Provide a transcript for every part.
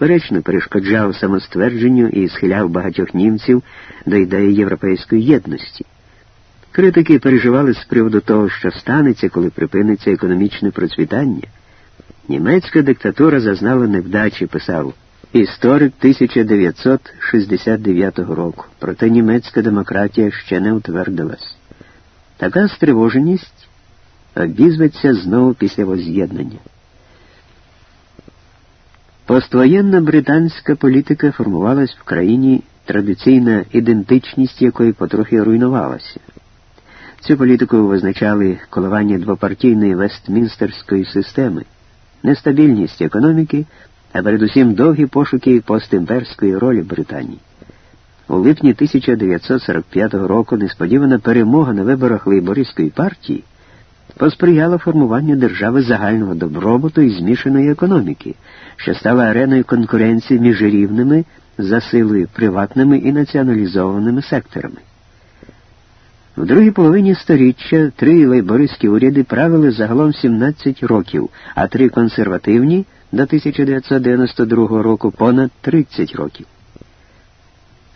безперечно, перешкоджав самоствердженню і схиляв багатьох німців до ідеї європейської єдності. Критики переживали з приводу того, що станеться, коли припиниться економічне процвітання. Німецька диктатура зазнала невдачі, писав історик 1969 року, проте німецька демократія ще не утвердилась. Така стривоженість обізветься знову після воз'єднання. Поствоєнна британська політика формувалась в країні, традиційна ідентичність якої потрохи руйнувалася. Цю політику визначали коливання двопартійної вестмінстерської системи, нестабільність економіки, а передусім довгі пошуки постімперської ролі Британії. У липні 1945 року несподівана перемога на виборах лейбористської партії посприяла формуванню держави загального добробуту і змішаної економіки, що стала ареною конкуренції між рівними за силою приватними і націоналізованими секторами. В другій половині сторіччя три лейбористські уряди правили загалом 17 років, а три консервативні до 1992 року понад 30 років.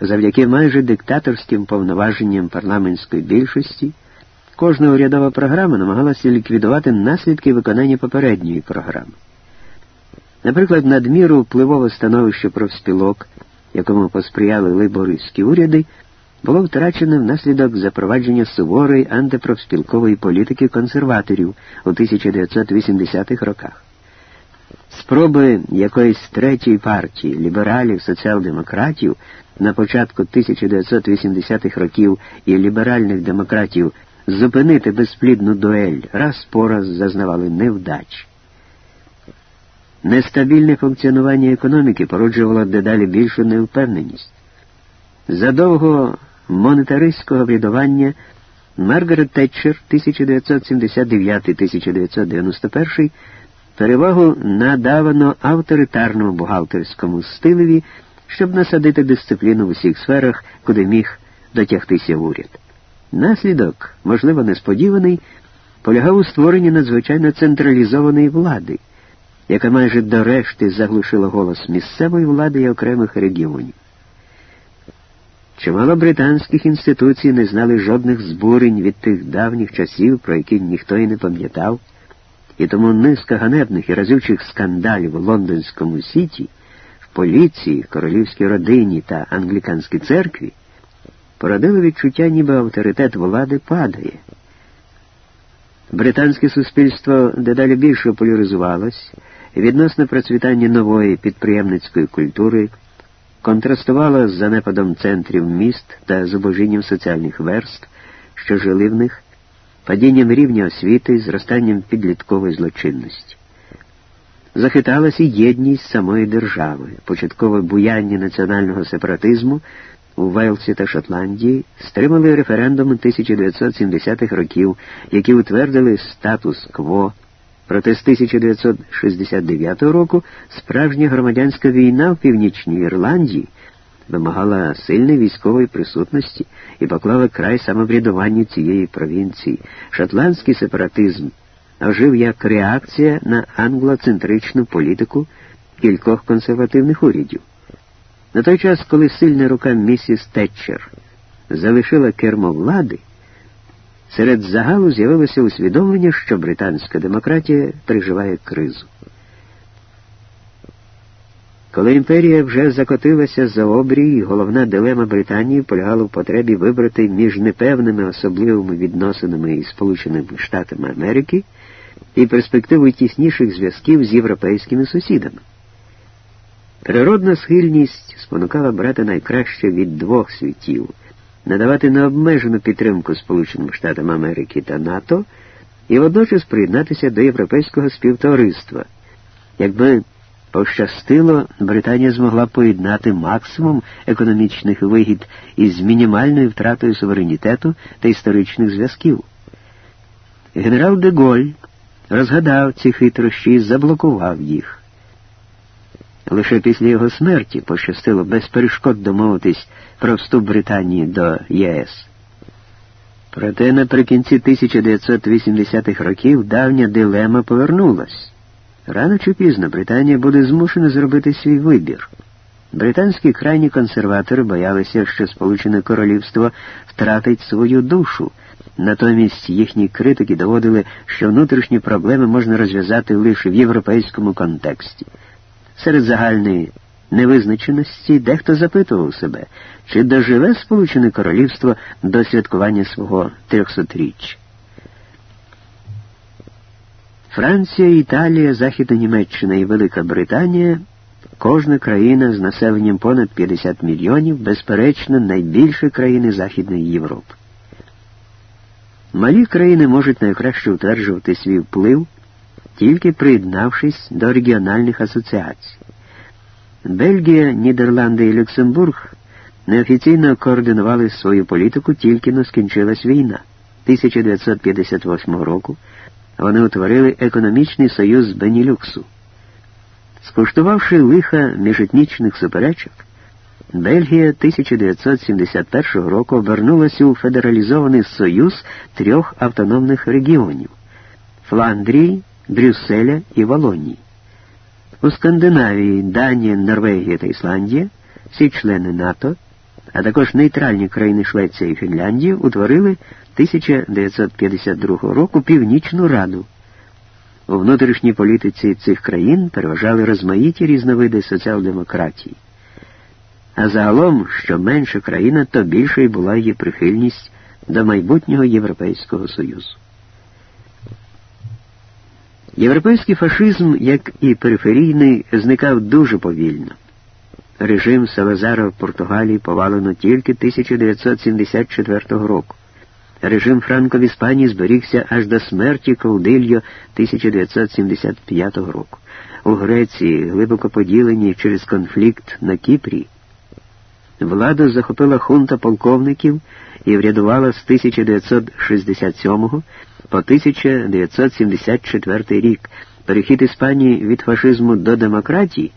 Завдяки майже диктаторським повноваженням парламентської більшості кожна урядова програма намагалася ліквідувати наслідки виконання попередньої програми. Наприклад, надміру впливове становище профспілок, якому посприяли лейбористські уряди, було втрачене внаслідок запровадження суворої антипрофспілкової політики консерваторів у 1980-х роках. Спроби якоїсь третьої партії, лібералів, соціал-демократів на початку 1980-х років і ліберальних демократів зупинити безплідну дуель раз по раз зазнавали невдач. Нестабільне функціонування економіки породжувало дедалі більшу невпевненість. Задовго монетаристського врядування Маргарет Тетчер 1979-1991 перевагу надавано авторитарному бухгалтерському стилеві, щоб насадити дисципліну в усіх сферах, куди міг дотягтися уряд. Наслідок, можливо, несподіваний, полягав у створенні надзвичайно централізованої влади, яка майже до решти заглушила голос місцевої влади і окремих регіонів. Чимало британських інституцій не знали жодних збурень від тих давніх часів, про які ніхто і не пам'ятав, і тому низка ганебних і разючих скандалів у лондонському сіті, в поліції, королівській родині та англіканській церкві породили відчуття, ніби авторитет влади падає. Британське суспільство дедалі більше поляризувалось, відносно процвітання нової підприємницької культури контрастувало з занепадом центрів міст та зубожінням соціальних верств, що жили в них, падінням рівня освіти зростанням підліткової злочинності. Захиталася єдність самої держави, початкове буяння національного сепаратизму у Вейлсі та Шотландії стримали референдуми 1970-х років, які утвердили статус-кво. Проте з 1969 року справжня громадянська війна в Північній Ірландії вимагала сильної військової присутності і поклала край самоврядуванню цієї провінції. Шотландський сепаратизм ожив як реакція на англоцентричну політику кількох консервативних урядів. На той час, коли сильна рука місіс Тетчер залишила кермо влади, серед загалу з'явилося усвідомлення, що британська демократія переживає кризу. Коли імперія вже закотилася за обрій, головна дилема Британії полягала в потребі вибрати між непевними особливими відносинами із Сполученими Штатами Америки і перспективою тісніших зв'язків з європейськими сусідами. Природна схильність спонукала брати найкраще від двох світів, надавати необмежену підтримку Сполученим Штатам Америки та НАТО і водночас приєднатися до європейського співтовариства. Якби пощастило, Британія змогла поєднати максимум економічних вигід із мінімальною втратою суверенітету та історичних зв'язків. Генерал де Голь розгадав ці хитрощі і заблокував їх. Лише після його смерті пощастило без перешкод домовитись про вступ Британії до ЄС. Проте наприкінці 1980-х років давня дилема повернулась. Рано чи пізно Британія буде змушена зробити свій вибір. Британські крайні консерватори боялися, що Сполучене Королівство втратить свою душу. Натомість їхні критики доводили, що внутрішні проблеми можна розв'язати лише в європейському контексті. Серед загальної невизначеності дехто запитував себе, чи доживе Сполучене Королівство до святкування свого трьохсотріччя. Франція, Італія, Західна Німеччина і Велика Британія, кожна країна з населенням понад 50 мільйонів, безперечно, найбільші країни Західної Європи. Малі країни можуть найкраще утверджувати свій вплив, тільки приєднавшись до регіональних асоціацій. Бельгія, Нідерланди і Люксембург неофіційно координували свою політику тільки но скінчилась війна 1958 року. Вони утворили економічний союз Бенілюксу. Скуштувавши лиха міжетнічних суперечок, Бельгія 1971 року обернулася у федералізований союз трьох автономних регіонів Фландрії, Брюсселя і Волонії. У Скандинавії Данія, Норвегія та Ісландія, всі члени НАТО, а також нейтральні країни Швеція і Фінляндія утворили 1952 року Північну Раду. У внутрішній політиці цих країн переважали розмаїті різновиди соціал-демократії. А загалом, що менша країна, то більшою була її прихильність до майбутнього Європейського Союзу. Європейський фашизм, як і периферійний, зникав дуже повільно. Режим Салазара в Португалії повалено тільки 1974 року. Режим Франко в Іспанії зберігся аж до смерті Каудильо 1975 року. У Греції, глибоко поділені через конфлікт на Кіпрі, владу захопила хунта полковників і врядувала з 1967 по 1974 рік. Перехід Іспанії від фашизму до демократії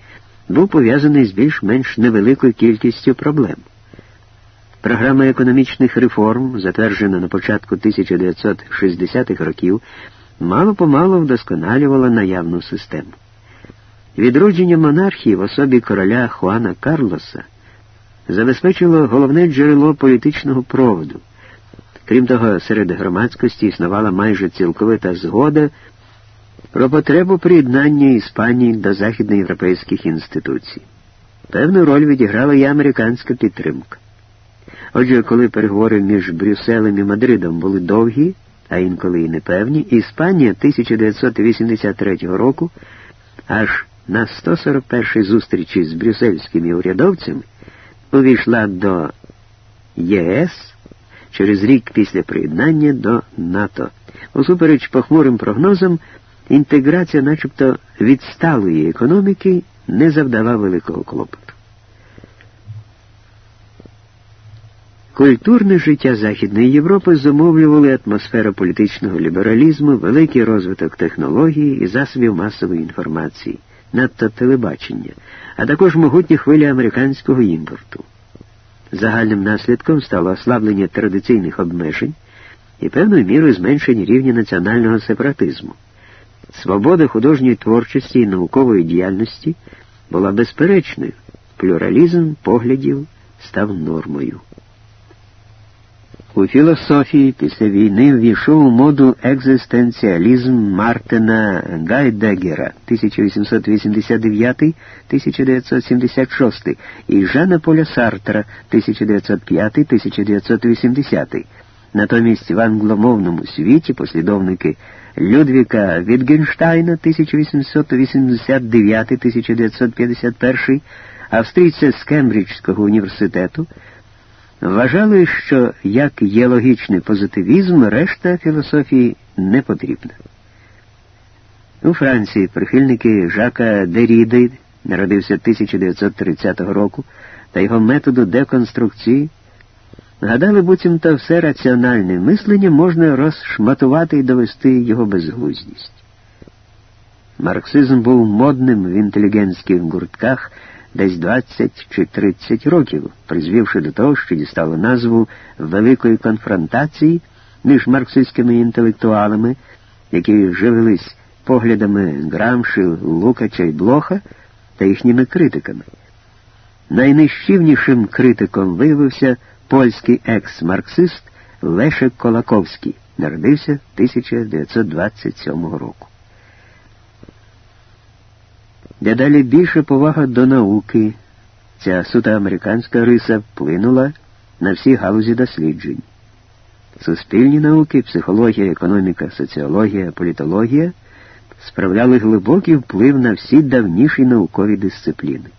був пов'язаний з більш-менш невеликою кількістю проблем. Програма економічних реформ, затверджена на початку 1960-х років, мало помалу вдосконалювала наявну систему. Відродження монархії в особі короля Хуана Карлоса забезпечило головне джерело політичного проводу. Крім того, серед громадськості існувала майже цілковита згода про потребу приєднання Іспанії до західноєвропейських інституцій. Певну роль відіграла і американська підтримка. Отже, коли переговори між Брюсселем і Мадридом були довгі, а інколи і непевні, Іспанія 1983 року аж на 141-й зустрічі з брюссельськими урядовцями увійшла до ЄС через рік після приєднання до НАТО. Усупереч похмурим прогнозам, інтеграція начебто відсталої економіки не завдала великого клопоту. Культурне життя Західної Європи зумовлювали атмосферу політичного лібералізму, великий розвиток технологій і засобів масової інформації, надто телебачення, а також могутні хвилі американського імпорту. Загальним наслідком стало ослаблення традиційних обмежень і певною мірою зменшення рівня національного сепаратизму. Свобода художньої творчості і наукової діяльності була безперечною, плюралізм поглядів став нормою. У філософії після війни ввійшов у моду екзистенціалізм Мартина Гайдегера 1889-1976 і Жана Поля Сартра 1905-1980. Натомість в англомовному світі послідовники Людвіка Вітгенштайна 1889-1951, австрійця з Кембриджського університету, Вважали, що як є логічний позитивізм, решта філософії не потрібна. У Франції прихильники Жака Деріди, народився 1930 року, та його методу деконструкції, гадали, буцімто все раціональне мислення можна розшматувати і довести його безглуздість. Марксизм був модним в інтелігентських гуртках десь 20 чи 30 років, призвівши до того, що дістало назву великої конфронтації між марксистськими інтелектуалами, які живились поглядами Грамши, Лукача і Блоха та їхніми критиками. Найнищівнішим критиком виявився польський екс-марксист Лешек Колаковський, народився 1927 року. Дедалі більша повага до науки, ця суто американська риса вплинула на всі галузі досліджень. Суспільні науки, психологія, економіка, соціологія, політологія справляли глибокий вплив на всі давніші наукові дисципліни.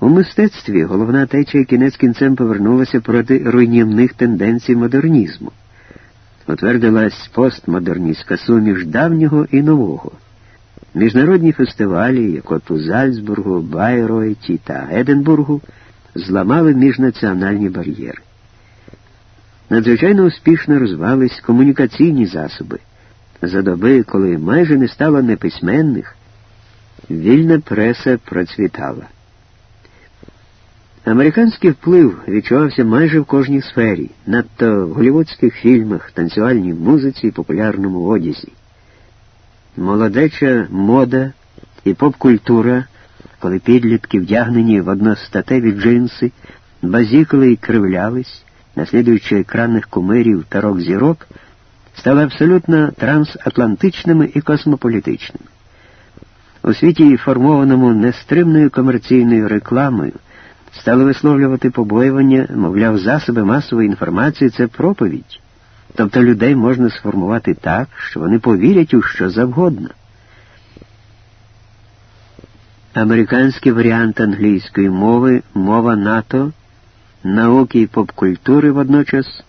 У мистецтві головна течія кінець кінцем повернулася проти руйнівних тенденцій модернізму. Утвердилась постмодерністська суміш давнього і нового. Міжнародні фестивалі, як от у Зальцбургу, Байройті та Единбургу, зламали міжнаціональні бар'єри. Надзвичайно успішно розвивались комунікаційні засоби. За доби, коли майже не стало неписьменних, вільна преса процвітала. Американський вплив відчувався майже в кожній сфері, надто в голівудських фільмах, танцювальній музиці і популярному одязі. Молодеча мода і поп-культура, коли підлітки вдягнені в одностатеві джинси, базікали і кривлялись, наслідуючи екранних кумирів та рок-зірок, стали абсолютно трансатлантичними і космополітичними. У світі, формованому нестримною комерційною рекламою, стали висловлювати побоювання, мовляв, засоби масової інформації це проповідь. Тобто людей можна сформувати так, що вони повірять у що завгодно. Американський варіант англійської мови, мова НАТО, науки і попкультури водночас,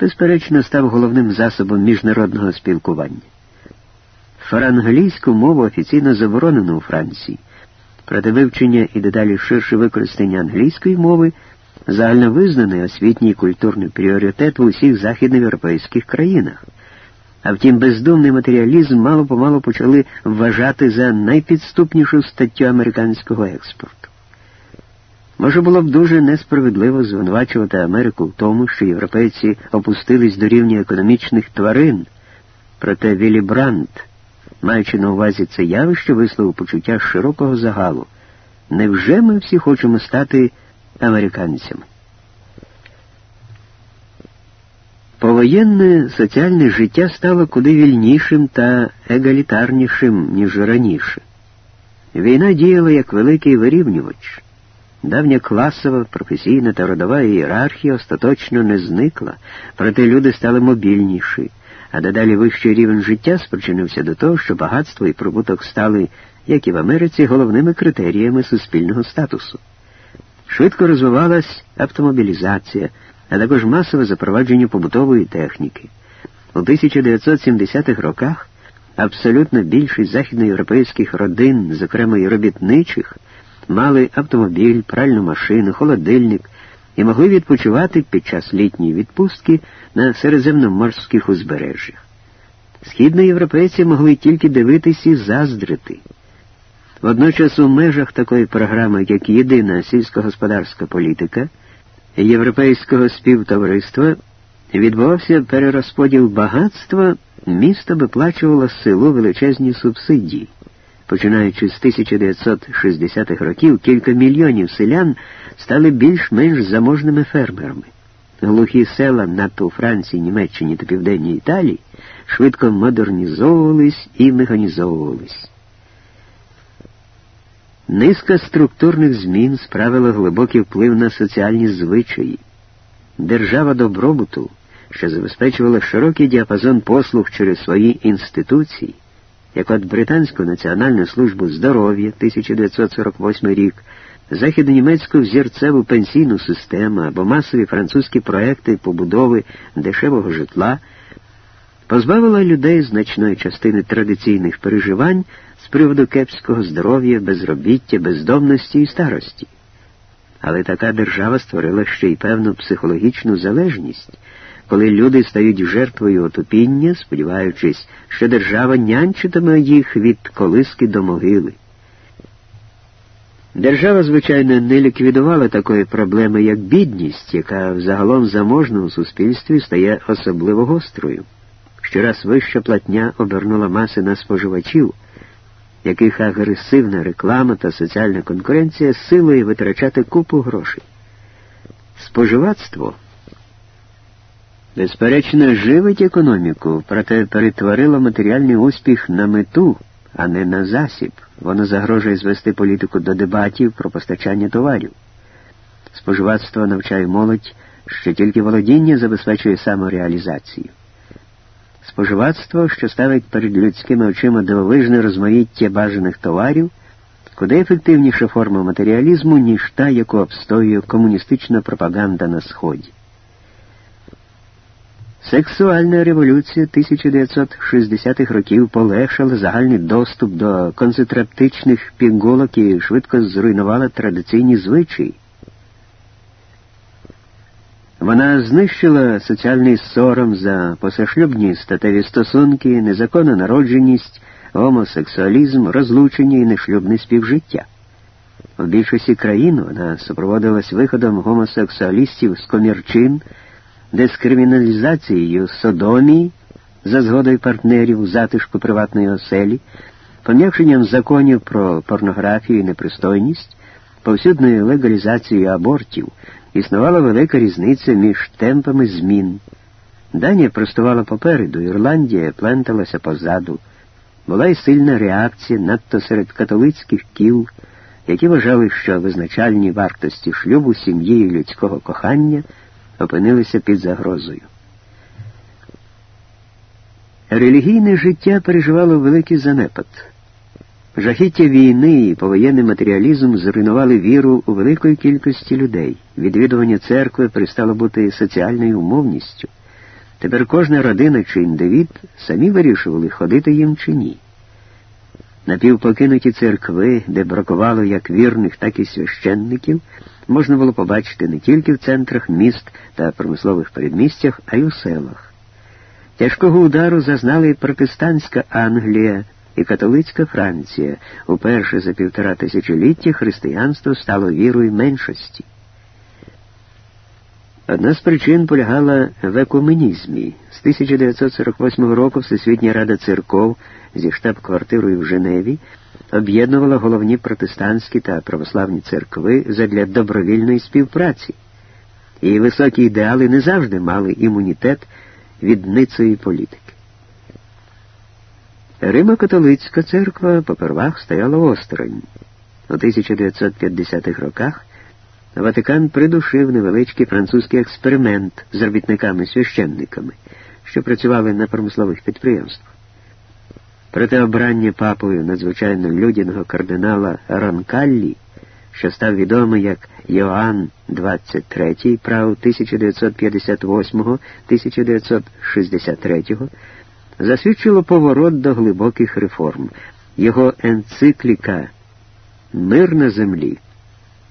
безперечно, став головним засобом міжнародного спілкування. Фаранглійську мову офіційно заборонено у Франції. Проте вивчення і дедалі ширше використання англійської мови загальновизнаний освітній і культурний пріоритет в усіх західноєвропейських країнах. А втім, бездумний матеріалізм мало помалу почали вважати за найпідступнішу статтю американського експорту. Може було б дуже несправедливо звинувачувати Америку в тому, що європейці опустились до рівня економічних тварин, проте Віллі Брандт маючи на увазі це явище, висловив почуття широкого загалу. Невже ми всі хочемо стати американцями? Повоєнне соціальне життя стало куди вільнішим та егалітарнішим, ніж раніше. Війна діяла як великий вирівнювач. Давня класова, професійна та родова ієрархія остаточно не зникла, проте люди стали мобільніші а дедалі вищий рівень життя спричинився до того, що багатство і прибуток стали, як і в Америці, головними критеріями суспільного статусу. Швидко розвивалась автомобілізація, а також масове запровадження побутової техніки. У 1970-х роках абсолютно більшість західноєвропейських родин, зокрема і робітничих, мали автомобіль, пральну машину, холодильник і могли відпочивати під час літньої відпустки на середземноморських узбережжях. Східноєвропейці могли тільки дивитись і заздрити. Водночас у межах такої програми, як єдина сільськогосподарська політика Європейського співтовариства, відбувався перерозподіл багатства, місто виплачувало селу величезні субсидії. Починаючи з 1960-х років, кілька мільйонів селян стали більш-менш заможними фермерами. Глухі села надто у Франції, Німеччині та Південній Італії швидко модернізовувались і механізовувались. Низка структурних змін справила глибокий вплив на соціальні звичаї. Держава добробуту, що забезпечувала широкий діапазон послуг через свої інституції, як от Британську національну службу здоров'я 1948 рік, західнонімецьку взірцеву пенсійну систему або масові французькі проекти побудови дешевого житла, позбавила людей значної частини традиційних переживань з приводу кепського здоров'я, безробіття, бездомності і старості. Але така держава створила ще й певну психологічну залежність коли люди стають жертвою отупіння, сподіваючись, що держава нянчитиме їх від колиски до могили. Держава, звичайно, не ліквідувала такої проблеми, як бідність, яка в загалом заможному суспільстві стає особливо гострою. Щораз вища платня обернула маси на споживачів, яких агресивна реклама та соціальна конкуренція силою витрачати купу грошей. Споживацтво, безперечно, живить економіку, проте перетворило матеріальний успіх на мету, а не на засіб. Воно загрожує звести політику до дебатів про постачання товарів. Споживацтво навчає молодь, що тільки володіння забезпечує самореалізацію. Споживацтво, що ставить перед людськими очима дивовижне розмаїття бажаних товарів, куди ефективніша форма матеріалізму, ніж та, яку обстоює комуністична пропаганда на Сході. Сексуальна революція 1960-х років полегшила загальний доступ до концентратичних пігулок і швидко зруйнувала традиційні звичаї. Вона знищила соціальний сором за посешлюбні статеві стосунки, незаконну народженість, гомосексуалізм, розлучення і нешлюбне співжиття. В більшості країн вона супроводилась виходом гомосексуалістів з комірчин, дискриміналізацією содомії за згодою партнерів затишку приватної оселі, пом'якшенням законів про порнографію і непристойність, повсюдною легалізацією абортів. Існувала велика різниця між темпами змін. Данія простувала попереду, Ірландія пленталася позаду. Була й сильна реакція надто серед католицьких кіл, які вважали, що визначальні вартості шлюбу, сім'ї і людського кохання опинилися під загрозою. Релігійне життя переживало великий занепад. Жахіття війни і повоєнний матеріалізм зруйнували віру у великої кількості людей. Відвідування церкви перестало бути соціальною умовністю. Тепер кожна родина чи індивід самі вирішували, ходити їм чи ні. Напівпокинуті церкви, де бракувало як вірних, так і священників, можна було побачити не тільки в центрах міст та промислових передмістях, а й у селах. Тяжкого удару зазнали і протестантська Англія і католицька Франція. Уперше за півтора тисячоліття християнство стало вірою меншості. Одна з причин полягала в екуменізмі. З 1948 року Всесвітня Рада церков зі штаб-квартирою в Женеві об'єднувала головні протестантські та православні церкви задля добровільної співпраці. Її високі ідеали не завжди мали імунітет від ницої політики. Римо-католицька церква попервах стояла осторонь. У 1950-х роках Ватикан придушив невеличкий французький експеримент з робітниками-священниками, що працювали на промислових підприємствах. Проте обрання папою надзвичайно людяного кардинала Ронкаллі, що став відомий як Йоанн XXIII, прав 1958-1963, засвідчило поворот до глибоких реформ. Його енцикліка Мир на землі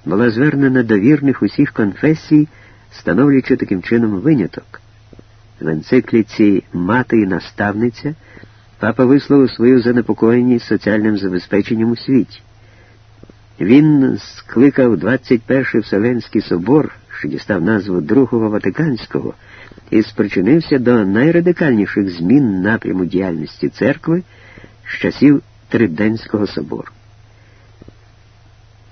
була звернена до вірних усіх конфесій, становлячи таким чином виняток. В енцикліці Мати і наставниця папа висловив свою занепокоєність соціальним забезпеченням у світі. Він скликав 21-й Вселенський собор, що дістав назву Другого Ватиканського, і спричинився до найрадикальніших змін напряму діяльності церкви з часів Триденського собору.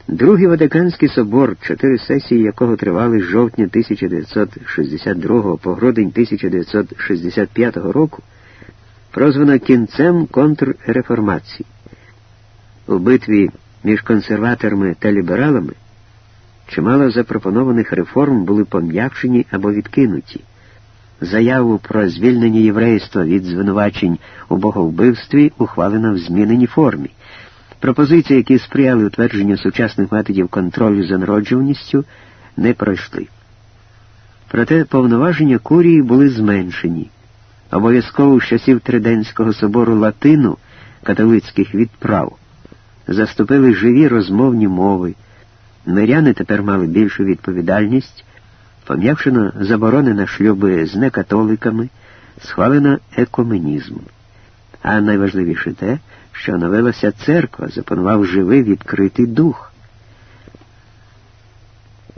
Другий Ватиканський собор, чотири сесії якого тривали з жовтня 1962 по грудень 1965 року, прозвано кінцем контрреформації. У битві між консерваторами та лібералами чимало запропонованих реформ були пом'якшені або відкинуті. Заяву про звільнення єврейства від звинувачень у боговбивстві ухвалено в зміненій формі. Пропозиції, які сприяли утвердженню сучасних методів контролю за народжуваністю, не пройшли. Проте повноваження курії були зменшені. Обов'язково з часів Триденського собору латину католицьких відправ заступили живі розмовні мови. Миряни тепер мали більшу відповідальність, пом'якшено заборони на шлюби з некатоликами, схвалено екуменізм. А найважливіше те, що оновилася церква, запанував живий відкритий дух.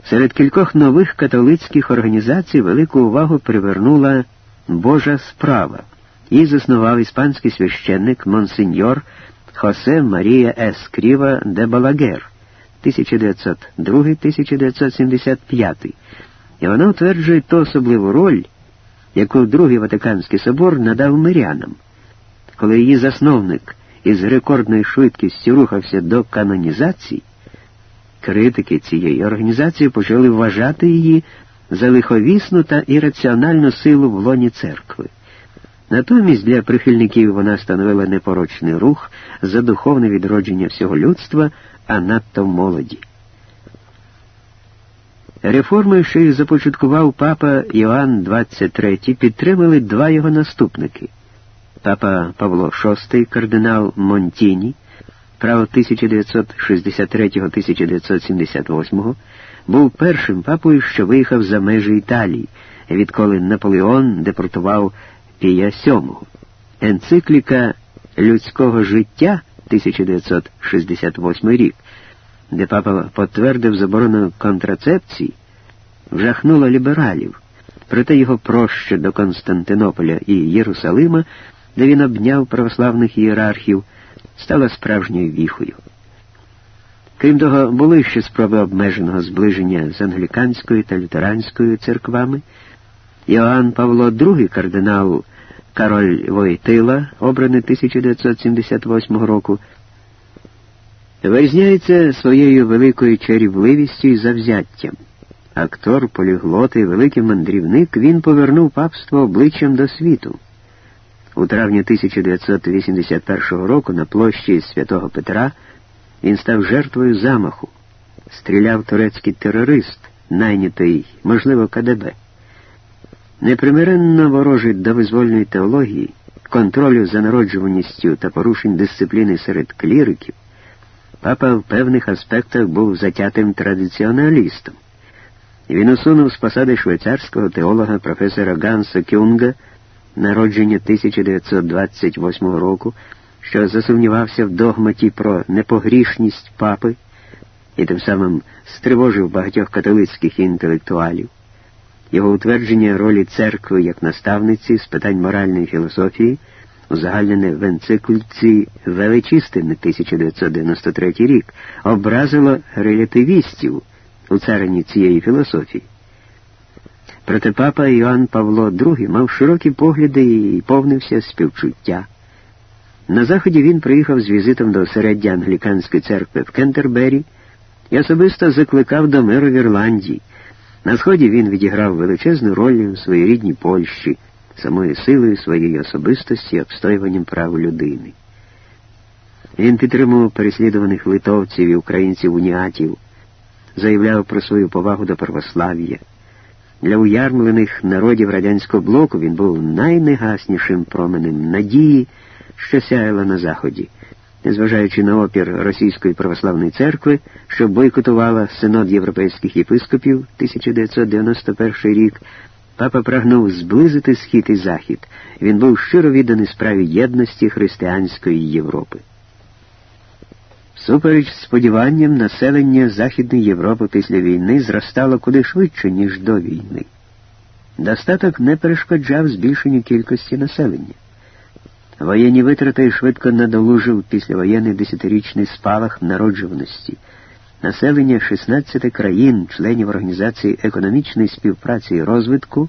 Серед кількох нових католицьких організацій велику увагу привернула Божа справа, Її заснував іспанський священник Монсеньор Хосе Марія Ескріва де Балагер 1902-1975, і вона утверджує ту особливу роль, яку Другий Ватиканський собор надав мирянам, коли її засновник із рекордною швидкістю рухався до канонізації, критики цієї організації почали вважати її за лиховісну та ірраціональну силу в лоні церкви. Натомість для прихильників вона становила непорочний рух за духовне відродження всього людства, а надто молоді. Реформи, що їх започаткував папа Іоанн XXIII, підтримали два його наступники. Папа Павло VI, кардинал Монтіні, право 1963-1978, був першим папою, що виїхав за межі Італії, відколи Наполеон депортував Пія VII. Енцикліка людського життя 1968 рік, де папа потвердив заборону контрацепції, вжахнула лібералів, проте його проща до Константинополя і Єрусалима, де він обняв православних ієрархів, стала справжньою віхою. Крім того, були ще спроби обмеженого зближення з англіканською та лютеранською церквами. Іоанн Павло II, кардинал Кароль Войтила, обраний 1978 року, вирізняється своєю великою чарівливістю і завзяттям. Актор, поліглот і великий мандрівник, він повернув папство обличчям до світу. У травні 1981 року на площі Святого Петра він став жертвою замаху, стріляв турецький терорист, найнятий, можливо, КДБ. Непримиренно ворожий до визвольної теології, контролю за народжуваністю та порушень дисципліни серед кліриків, папа в певних аспектах був затятим традиціоналістом. Він усунув з посади швейцарського теолога професора Ганса Кюнга, народження 1928 року, що засумнівався в догматі про непогрішність папи і тим самим стривожив багатьох католицьких інтелектуалів. Його утвердження ролі церкви як наставниці з питань моральної філософії, узагальнене в енцикліці Величистини 1993 рік, образило релятивістів у царині цієї філософії. Проте папа Іоанн Павло II мав широкі погляди і повнився співчуття. На заході він приїхав з візитом до осереддя англіканської церкви в Кентербері і особисто закликав до миру в Ірландії. На сході він відіграв величезну роль у своїй Польщі, самою силою своєї особистості обстоюванням прав людини. Він підтримував переслідуваних литовців і українців уніатів, заявляв про свою повагу до православ'я. Для уярмлених народів радянського блоку він був найнегаснішим променем надії, що сяяла на Заході незважаючи на опір Російської православної церкви, що бойкотувала Синод європейських єпископів 1991 рік, папа прагнув зблизити схід і захід. Він був щиро відданий справі єдності християнської Європи. Супереч сподіванням, населення Західної Європи після війни зростало куди швидше, ніж до війни. Достаток не перешкоджав збільшенню кількості населення. Воєнні витрати швидко надолужив післявоєнний десятирічний спалах народжуваності. Населення 16 країн, членів Організації економічної співпраці і розвитку,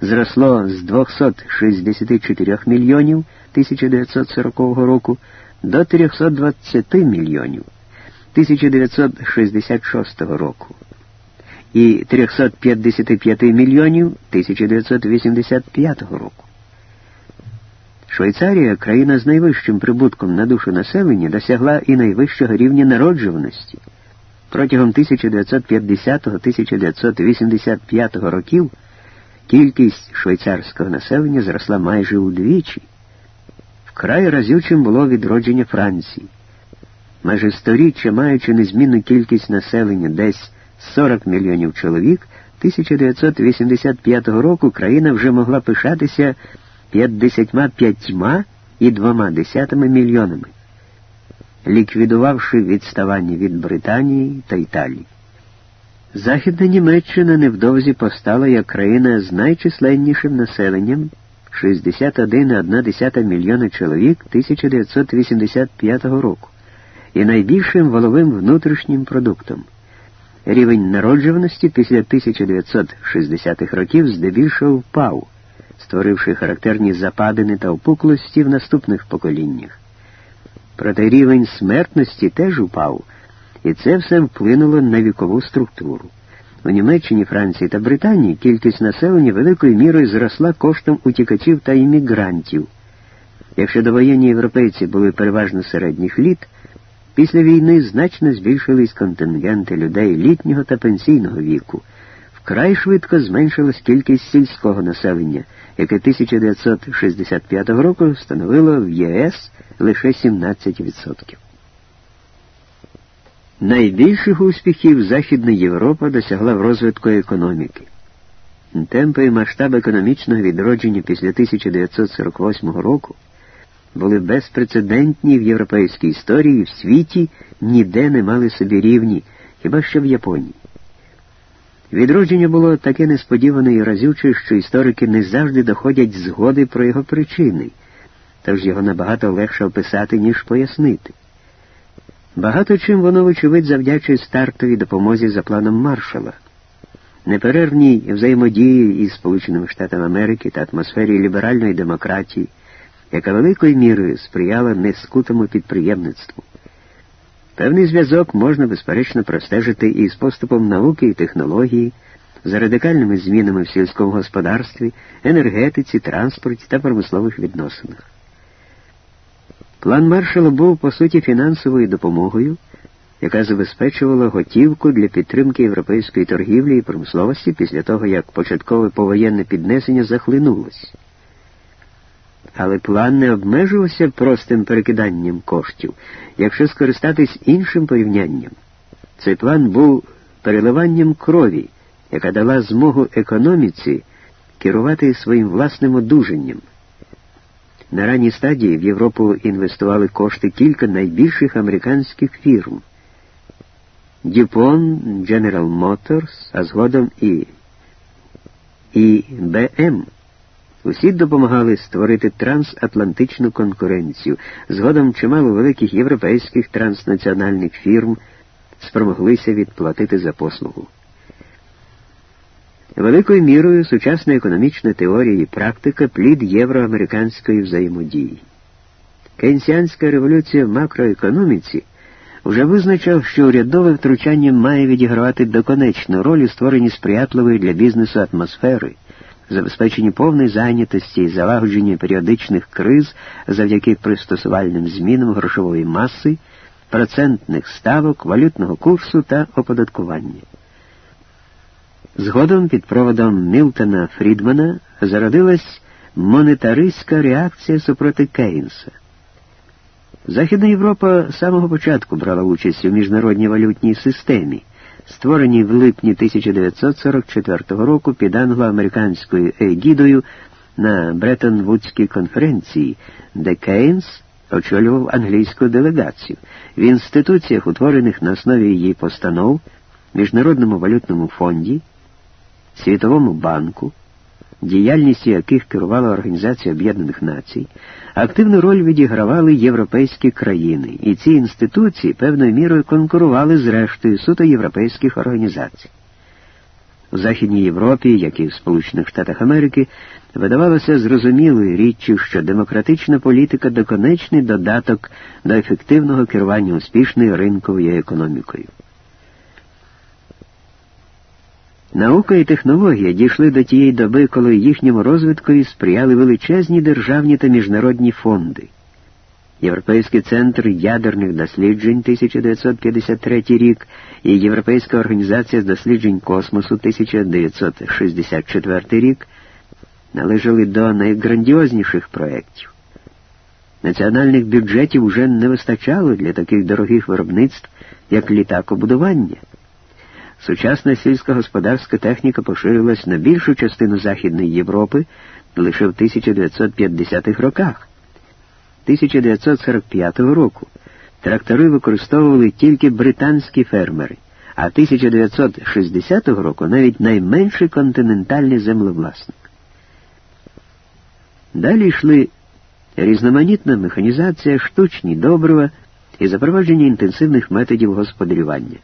зросло з 264 мільйонів 1940 року до 320 мільйонів 1966 року і 355 мільйонів 1985 року. Швейцарія, країна з найвищим прибутком на душу населення, досягла і найвищого рівня народжуваності. Протягом 1950-1985 років кількість швейцарського населення зросла майже удвічі. Вкрай разючим було відродження Франції. Майже сторіччя, маючи незмінну кількість населення десь 40 мільйонів чоловік, 1985 року країна вже могла пишатися 55 і двома мільйонами, ліквідувавши відставання від Британії та Італії. Західна Німеччина невдовзі постала як країна з найчисленнішим населенням, 61,1 мільйона чоловік 1985 року і найбільшим валовим внутрішнім продуктом. Рівень народжуваності після 1960-х років здебільшого впав, створивши характерні западини та опуклості в наступних поколіннях. Проте рівень смертності теж упав, і це все вплинуло на вікову структуру. У Німеччині, Франції та Британії кількість населення великою мірою зросла коштом утікачів та іммігрантів. Якщо довоєнні європейці були переважно середніх літ, після війни значно збільшились контингенти людей літнього та пенсійного віку. Вкрай швидко зменшилась кількість сільського населення, яке 1965 року становило в ЄС лише 17%. Найбільших успіхів Західна Європа досягла в розвитку економіки. Темпи і масштаб економічного відродження після 1948 року були безпрецедентні в європейській історії і в світі ніде не мали собі рівні, хіба що в Японії. Відродження було таке несподіване і разюче, що історики не завжди доходять згоди про його причини, тож його набагато легше описати, ніж пояснити. Багато чим воно, вочевидь, завдячує стартовій допомозі за планом маршала, неперервній взаємодії із Сполученими Штатами Америки та атмосфері ліберальної демократії, яка великою мірою сприяла нескутому підприємництву. Певний зв'язок можна, безперечно, простежити і з поступом науки і технології, за радикальними змінами в сільському господарстві, енергетиці, транспорті та промислових відносинах. План маршала був, по суті, фінансовою допомогою, яка забезпечувала готівку для підтримки європейської торгівлі і промисловості після того, як початкове повоєнне піднесення захлинулось. Але план не обмежувався простим перекиданням коштів. Якщо скористатись іншим порівнянням, цей план був переливанням крові, яка дала змогу економіці керувати своїм власним одужанням. На ранній стадії в Європу інвестували кошти кілька найбільших американських фірм. DuPont, General Motors, а згодом і IBM. Усі допомагали створити трансатлантичну конкуренцію. Згодом чимало великих європейських транснаціональних фірм спромоглися відплатити за послугу. Великою мірою сучасна економічна теорія і практика плід євроамериканської взаємодії. Кейнсіанська революція в макроекономіці вже визначав, що урядове втручання має відігравати доконечну роль у створенні сприятливої для бізнесу атмосфери, забезпеченні повної зайнятості і залагодженні періодичних криз завдяки пристосувальним змінам грошової маси, процентних ставок, валютного курсу та оподаткування. Згодом під проводом Мілтона Фрідмана зародилась монетаристська реакція супроти Кейнса. Західна Європа з самого початку брала участь у міжнародній валютній системі, створеній в липні 1944 року під англо-американською егідою на Бреттон-Вудській конференції, де Кейнс очолював англійську делегацію. В інституціях, утворених на основі її постанов, Міжнародному валютному фонді. Світовому банку, діяльністю яких керувала Організація Об'єднаних Націй, активну роль відігравали європейські країни, і ці інституції певною мірою конкурували з рештою суто європейських організацій. У Західній Європі, як і в Сполучених Штатах Америки, видавалося зрозумілою річчю, що демократична політика доконечний додаток до ефективного керування успішною ринковою економікою. Наука і технологія дійшли до тієї доби, коли їхньому розвиткові сприяли величезні державні та міжнародні фонди. Європейський центр ядерних досліджень 1953 рік і Європейська організація з досліджень космосу 1964 рік належали до найграндіозніших проєктів. Національних бюджетів уже не вистачало для таких дорогих виробництв, як літакобудування. Сучасна сільськогосподарська техніка поширилась на більшу частину Західної Європи лише в 1950-х роках. 1945 року трактори використовували тільки британські фермери, а 1960 року навіть найменший континентальний землевласник. Далі йшли різноманітна механізація, штучні добрива і запровадження інтенсивних методів господарювання.